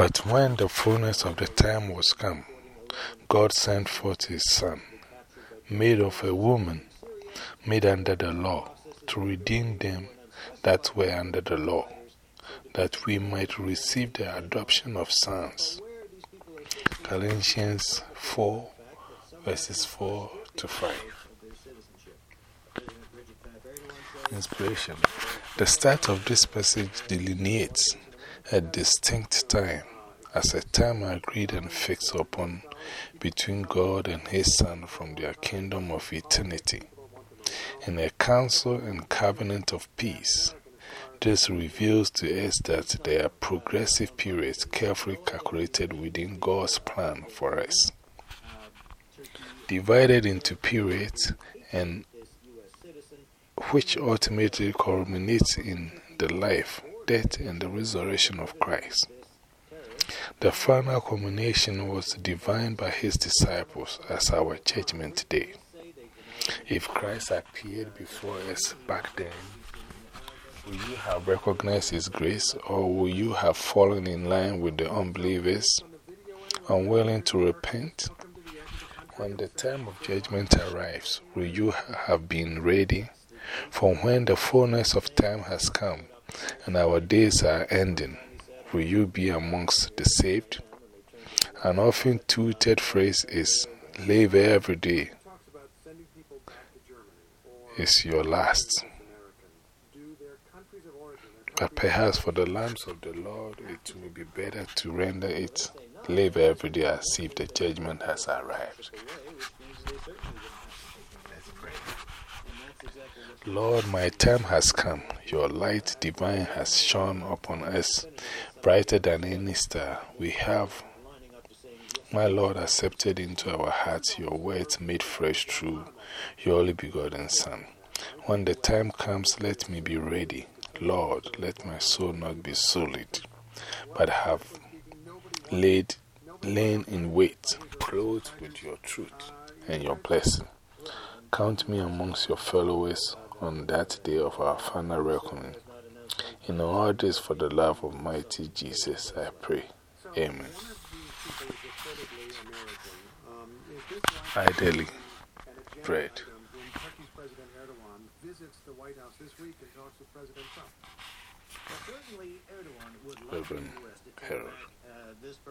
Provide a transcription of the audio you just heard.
But when the fullness of the time was come, God sent forth His Son, made of a woman, made under the law, to redeem them that were under the law, that we might receive the adoption of sons. Galatians 4, verses 4 to 5. Inspiration. The start of this passage delineates a distinct time as a time agreed and fixed upon between God and His Son from their kingdom of eternity. In a council and covenant of peace, this reveals to us that there are progressive periods carefully calculated within God's plan for us, divided into periods and which ultimately culminates in the life, death, and the resurrection of Christ. The final culmination was divined by his disciples as our judgment day. If Christ appeared before us back then, will you have recognized his grace or will you have fallen in line with the unbelievers, unwilling to repent? When the time of judgment arrives, will you have been ready? For when the fullness of time has come and our days are ending, will you be amongst the saved? An often tweeted phrase is live every day is your last. But perhaps for the lambs of the Lord, it will be better to render it live every day as if the judgment has arrived. Lord, my time has come. Your light divine has shone upon us, brighter than any star. We have, my Lord, accepted into our hearts your words made fresh through your only begotten Son. When the time comes, let me be ready. Lord, let my soul not be solid, but have laid, lain in wait, clothed with your truth and your blessing. Count me amongst your followers on that day of our final reckoning. In all this, for the love of mighty Jesus, I pray. Amen. Ideally, bread. Reverend Harold.